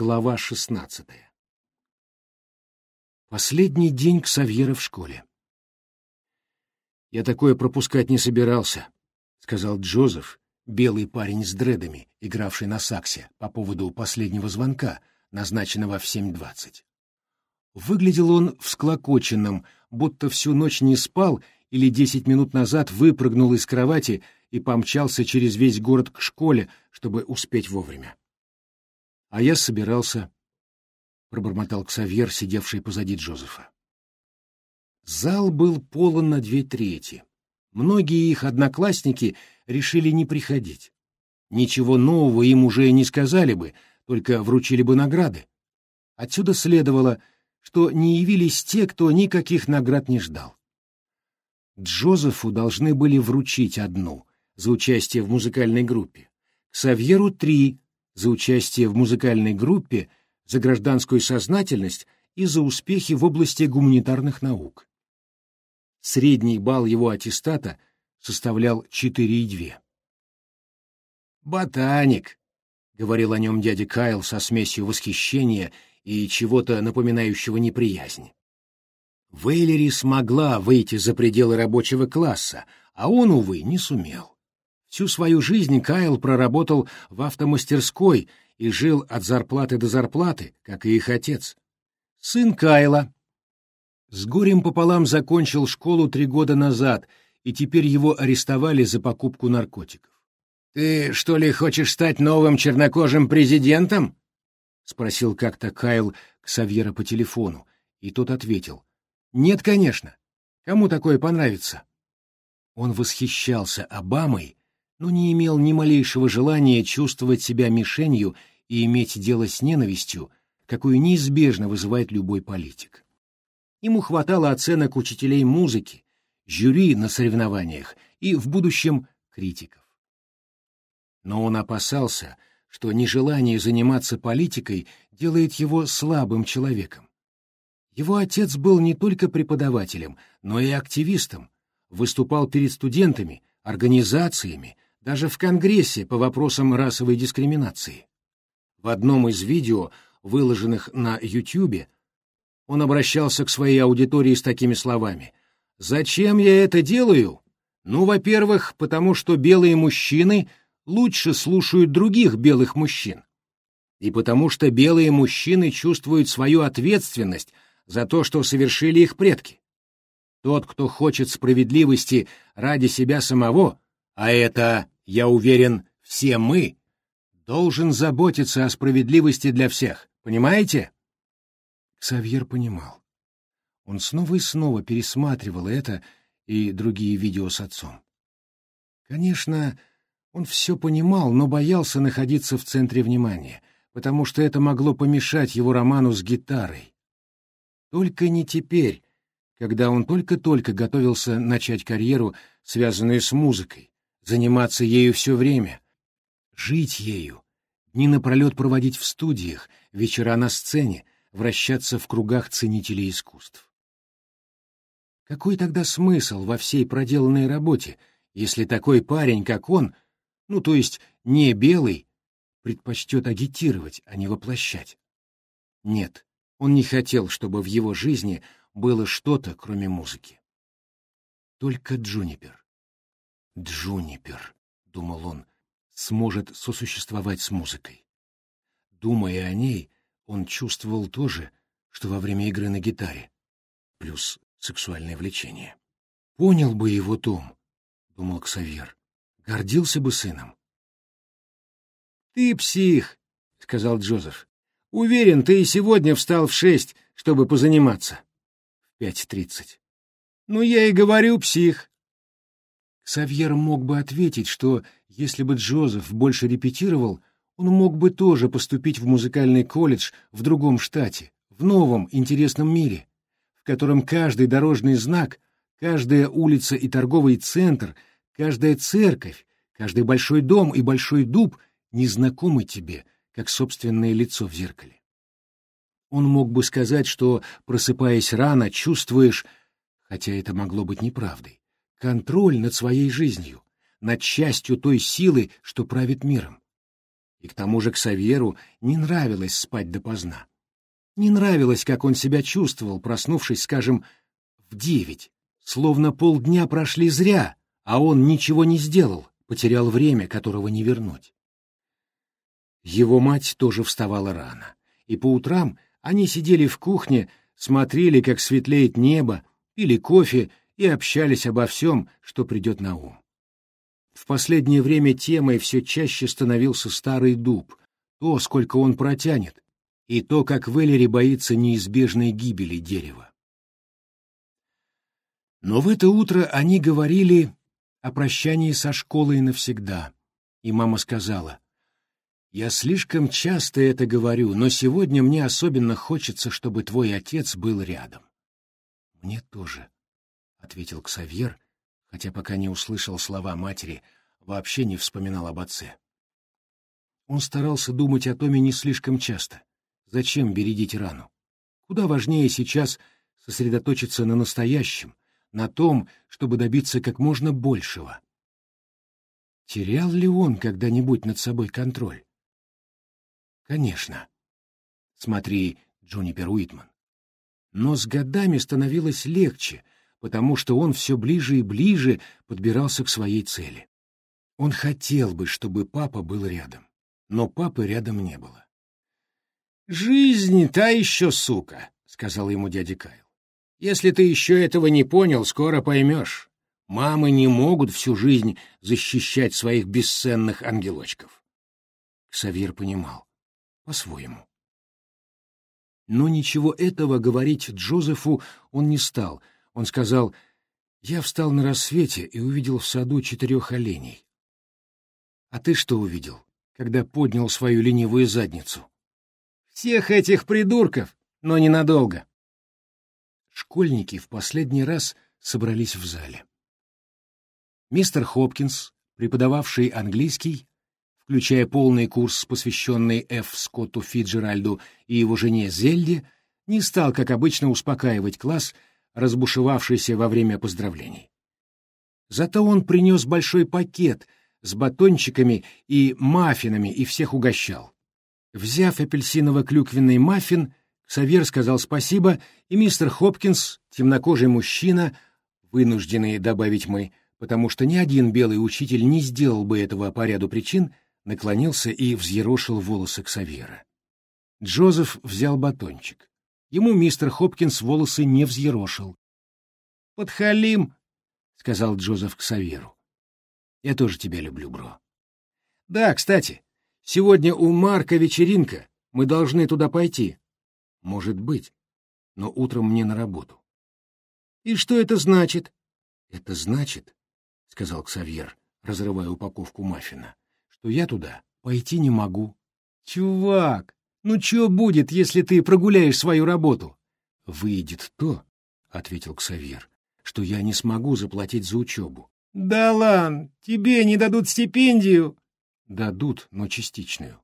Глава шестнадцатая. Последний день Ксавьера в школе. «Я такое пропускать не собирался», — сказал Джозеф, белый парень с дредами, игравший на саксе по поводу последнего звонка, назначенного в семь двадцать. Выглядел он всклокоченным, будто всю ночь не спал или десять минут назад выпрыгнул из кровати и помчался через весь город к школе, чтобы успеть вовремя. А я собирался, — пробормотал Ксавьер, сидевший позади Джозефа. Зал был полон на две трети. Многие их одноклассники решили не приходить. Ничего нового им уже не сказали бы, только вручили бы награды. Отсюда следовало, что не явились те, кто никаких наград не ждал. Джозефу должны были вручить одну за участие в музыкальной группе, Ксавьеру — три за участие в музыкальной группе, за гражданскую сознательность и за успехи в области гуманитарных наук. Средний балл его аттестата составлял 4,2. «Ботаник», — говорил о нем дядя Кайл со смесью восхищения и чего-то напоминающего неприязнь. Вейлери смогла выйти за пределы рабочего класса, а он, увы, не сумел. Всю свою жизнь Кайл проработал в автомастерской и жил от зарплаты до зарплаты, как и их отец. Сын Кайла. С горем пополам закончил школу три года назад, и теперь его арестовали за покупку наркотиков. «Ты, что ли, хочешь стать новым чернокожим президентом?» — спросил как-то Кайл Ксавьера по телефону, и тот ответил. «Нет, конечно. Кому такое понравится?» Он восхищался Обамой но не имел ни малейшего желания чувствовать себя мишенью и иметь дело с ненавистью, какую неизбежно вызывает любой политик. Ему хватало оценок учителей музыки, жюри на соревнованиях и, в будущем, критиков. Но он опасался, что нежелание заниматься политикой делает его слабым человеком. Его отец был не только преподавателем, но и активистом, выступал перед студентами, организациями, даже в Конгрессе по вопросам расовой дискриминации. В одном из видео, выложенных на Ютьюбе, он обращался к своей аудитории с такими словами. «Зачем я это делаю? Ну, во-первых, потому что белые мужчины лучше слушают других белых мужчин. И потому что белые мужчины чувствуют свою ответственность за то, что совершили их предки. Тот, кто хочет справедливости ради себя самого, а это, я уверен, все мы, должен заботиться о справедливости для всех, понимаете? Ксавьер понимал. Он снова и снова пересматривал это и другие видео с отцом. Конечно, он все понимал, но боялся находиться в центре внимания, потому что это могло помешать его роману с гитарой. Только не теперь, когда он только-только готовился начать карьеру, связанную с музыкой, заниматься ею все время, жить ею, дни напролет проводить в студиях, вечера на сцене, вращаться в кругах ценителей искусств. Какой тогда смысл во всей проделанной работе, если такой парень, как он, ну, то есть не белый, предпочтет агитировать, а не воплощать? Нет, он не хотел, чтобы в его жизни было что-то, кроме музыки. Только Джунипер. Джунипер, — думал он, — сможет сосуществовать с музыкой. Думая о ней, он чувствовал то же, что во время игры на гитаре, плюс сексуальное влечение. Понял бы его Том, — думал Ксавьер, — гордился бы сыном. — Ты псих, — сказал Джозеф. — Уверен, ты и сегодня встал в шесть, чтобы позаниматься. В пять тридцать. — Ну, я и говорю, псих. Савьер мог бы ответить, что если бы Джозеф больше репетировал, он мог бы тоже поступить в музыкальный колледж в другом штате, в новом интересном мире, в котором каждый дорожный знак, каждая улица и торговый центр, каждая церковь, каждый большой дом и большой дуб незнакомы тебе, как собственное лицо в зеркале. Он мог бы сказать, что, просыпаясь рано, чувствуешь, хотя это могло быть неправдой, контроль над своей жизнью, над частью той силы, что правит миром. И к тому же Ксаверу не нравилось спать допоздна. Не нравилось, как он себя чувствовал, проснувшись, скажем, в девять, словно полдня прошли зря, а он ничего не сделал, потерял время, которого не вернуть. Его мать тоже вставала рано, и по утрам они сидели в кухне, смотрели, как светлеет небо, пили кофе и общались обо всем, что придет на ум. В последнее время темой все чаще становился старый дуб, то, сколько он протянет, и то, как Веллери боится неизбежной гибели дерева. Но в это утро они говорили о прощании со школой навсегда, и мама сказала, «Я слишком часто это говорю, но сегодня мне особенно хочется, чтобы твой отец был рядом». «Мне тоже», — ответил Ксавьер, хотя пока не услышал слова матери, вообще не вспоминал об отце. Он старался думать о Томе не слишком часто. Зачем бередить рану? Куда важнее сейчас сосредоточиться на настоящем, на том, чтобы добиться как можно большего. Терял ли он когда-нибудь над собой контроль? Конечно. Смотри, Джунипер Уитман. Но с годами становилось легче — потому что он все ближе и ближе подбирался к своей цели. Он хотел бы, чтобы папа был рядом, но папы рядом не было. «Жизнь та еще сука», — сказал ему дядя Кайл. «Если ты еще этого не понял, скоро поймешь. Мамы не могут всю жизнь защищать своих бесценных ангелочков». Ксавьер понимал, по-своему. Но ничего этого говорить Джозефу он не стал — он сказал, «Я встал на рассвете и увидел в саду четырех оленей». «А ты что увидел, когда поднял свою ленивую задницу?» «Всех этих придурков, но ненадолго». Школьники в последний раз собрались в зале. Мистер Хопкинс, преподававший английский, включая полный курс, посвященный Ф. Скотту Фиджеральду и его жене Зельде, не стал, как обычно, успокаивать класс разбушевавшийся во время поздравлений. Зато он принес большой пакет с батончиками и маффинами и всех угощал. Взяв апельсиново-клюквенный маффин, Савер сказал спасибо, и мистер Хопкинс, темнокожий мужчина, вынужденный добавить мы, потому что ни один белый учитель не сделал бы этого по ряду причин, наклонился и взъерошил волосы Ксавьера. Джозеф взял батончик. Ему мистер Хопкинс волосы не взъерошил. «Подхалим!» — сказал Джозеф к Саверу. «Я тоже тебя люблю, бро». «Да, кстати, сегодня у Марка вечеринка. Мы должны туда пойти». «Может быть, но утром мне на работу». «И что это значит?» «Это значит, — сказал Ксавьер, разрывая упаковку маффина, — что я туда пойти не могу». «Чувак, ну что будет, если ты прогуляешь свою работу? Выйдет то, — ответил Ксавьер, — что я не смогу заплатить за учебу. Да ладно, тебе не дадут стипендию. Дадут, но частичную.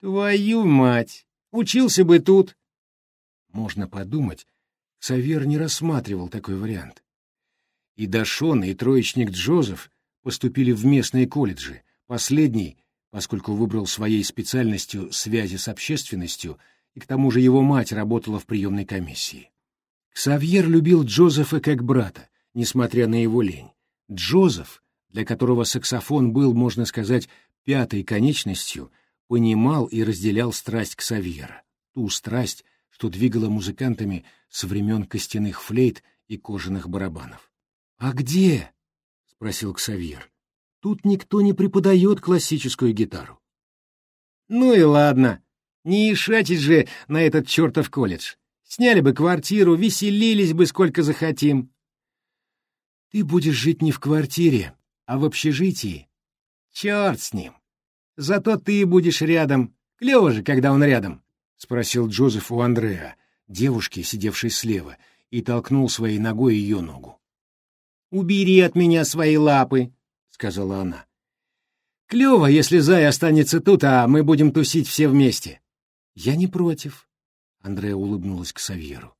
Твою мать! Учился бы тут. Можно подумать, Ксавьер не рассматривал такой вариант. И Дашон, и троечник Джозеф поступили в местные колледжи, последний поскольку выбрал своей специальностью связи с общественностью, и к тому же его мать работала в приемной комиссии. Ксавьер любил Джозефа как брата, несмотря на его лень. Джозеф, для которого саксофон был, можно сказать, пятой конечностью, понимал и разделял страсть Ксавьера, ту страсть, что двигала музыкантами с времен костяных флейт и кожаных барабанов. «А где?» — спросил Ксавьер. Тут никто не преподает классическую гитару. Ну и ладно, не ишатить же на этот чертов колледж. Сняли бы квартиру, веселились бы сколько захотим. Ты будешь жить не в квартире, а в общежитии. Черт с ним. Зато ты будешь рядом. Клево же, когда он рядом, — спросил Джозеф у Андреа, девушки, сидевшей слева, и толкнул своей ногой ее ногу. «Убери от меня свои лапы!» Сказала она. Клево, если Зай останется тут, а мы будем тусить все вместе. Я не против. Андрея улыбнулась к Савьеру.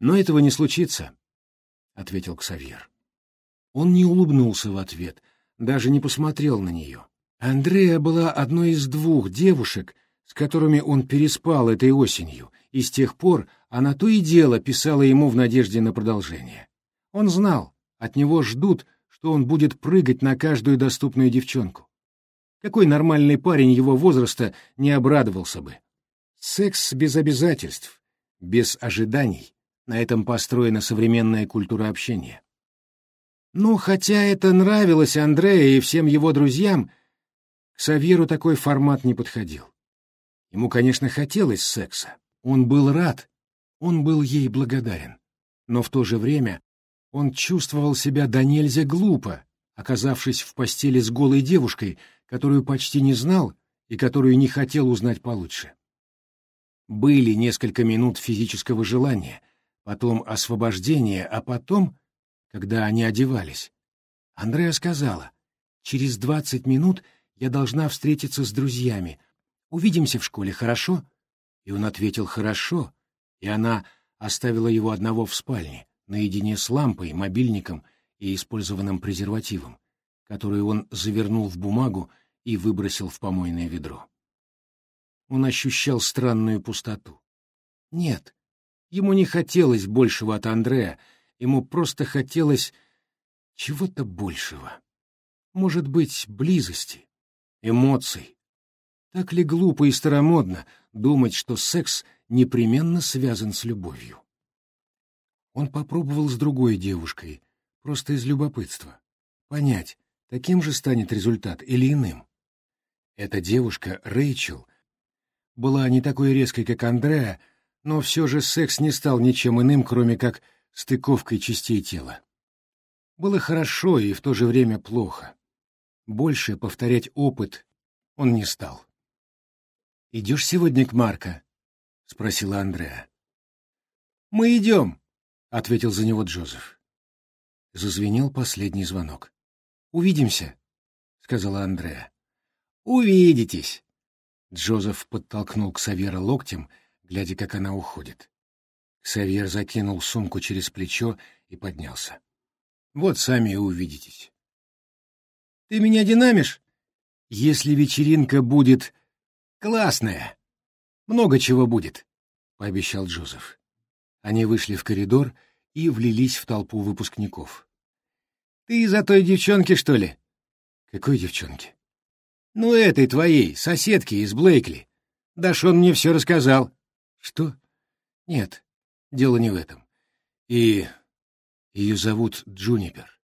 Но этого не случится, ответил Ксавьер. Он не улыбнулся в ответ, даже не посмотрел на нее. Андрея была одной из двух девушек, с которыми он переспал этой осенью, и с тех пор она то и дело писала ему в надежде на продолжение. Он знал, от него ждут, что он будет прыгать на каждую доступную девчонку. Какой нормальный парень его возраста не обрадовался бы? Секс без обязательств, без ожиданий. На этом построена современная культура общения. Ну, хотя это нравилось Андрею и всем его друзьям, к Савьеру такой формат не подходил. Ему, конечно, хотелось секса. Он был рад, он был ей благодарен. Но в то же время он чувствовал себя до нельзя глупо, оказавшись в постели с голой девушкой, которую почти не знал и которую не хотел узнать получше. Были несколько минут физического желания, потом освобождение, а потом, когда они одевались, Андреа сказала, «Через двадцать минут я должна встретиться с друзьями. Увидимся в школе, хорошо?» И он ответил «хорошо», и она оставила его одного в спальне, наедине с лампой, мобильником и использованным презервативом, который он завернул в бумагу и выбросил в помойное ведро. Он ощущал странную пустоту. Нет, ему не хотелось большего от Андрея, ему просто хотелось чего-то большего. Может быть, близости, эмоций. Так ли глупо и старомодно думать, что секс непременно связан с любовью? Он попробовал с другой девушкой, просто из любопытства. Понять, таким же станет результат или иным. Эта девушка, Рэйчел, была не такой резкой, как Андреа, но все же секс не стал ничем иным, кроме как стыковкой частей тела. Было хорошо и в то же время плохо. Больше повторять опыт он не стал. «Идешь сегодня к Марко?» — спросила Андреа. «Мы идем», — ответил за него Джозеф. Зазвенел последний звонок. «Увидимся», — сказала Андреа. «Увидитесь!» Джозеф подтолкнул Ксавьера локтем, глядя, как она уходит. Ксавьер закинул сумку через плечо и поднялся. «Вот сами и увидитесь». «Ты меня динамишь?» «Если вечеринка будет классная, много чего будет», — пообещал Джозеф. Они вышли в коридор и влились в толпу выпускников. «Ты из-за той девчонки, что ли?» «Какой девчонки?» «Ну, этой твоей, соседки из Блейкли. Дашон мне все рассказал». «Что?» «Нет, дело не в этом. И ее зовут Джунипер».